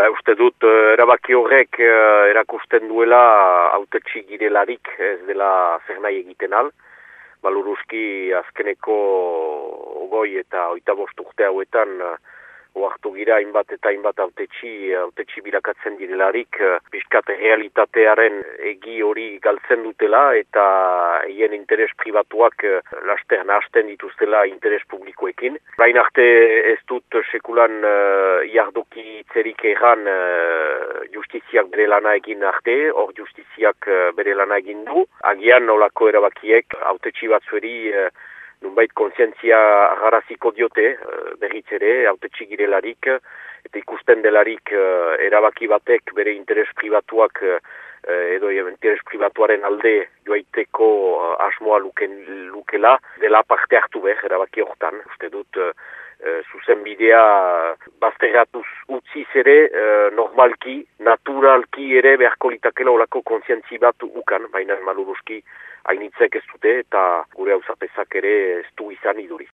Ba, uste dut, uh, erabaki horrek uh, erakusten duela autetxi girelarik ez dela zer nahi egiten al. Baluruski azkeneko ogoi eta oita urte hauetan uh, oartu gira hainbat eta hainbat autetxi, autetxi bilakatzen direlarik, bizkat realitatearen egi hori galtzen dutela eta hien interes privatuak laster nahasten dituztela interes publikoekin. Bain arte ez dut sekulan uh, jardoki zerik erran uh, justiziak bere lana egin arte, hor justiziak uh, bere lana egin du. Agian nolako erabakiek autetxi batzueri uh, nunbait konsientzia agarraziko diote, uh, berriz ere, autetxi girelarik, eta ikusten delarik uh, erabaki batek bere interes privatuak uh, edo interes privatuaren alde joaiteko uh, asmoa luken, lukela, dela parte hartu behar erabaki hortan, uste dut, uh, zuzen bidea bazterratuz utziz ere normalki, naturalki ere beharko litakela olako konsientzi bat ukan, baina maluruski hainitzek ez dute eta gure hausapezak ere ez du izan iduriz.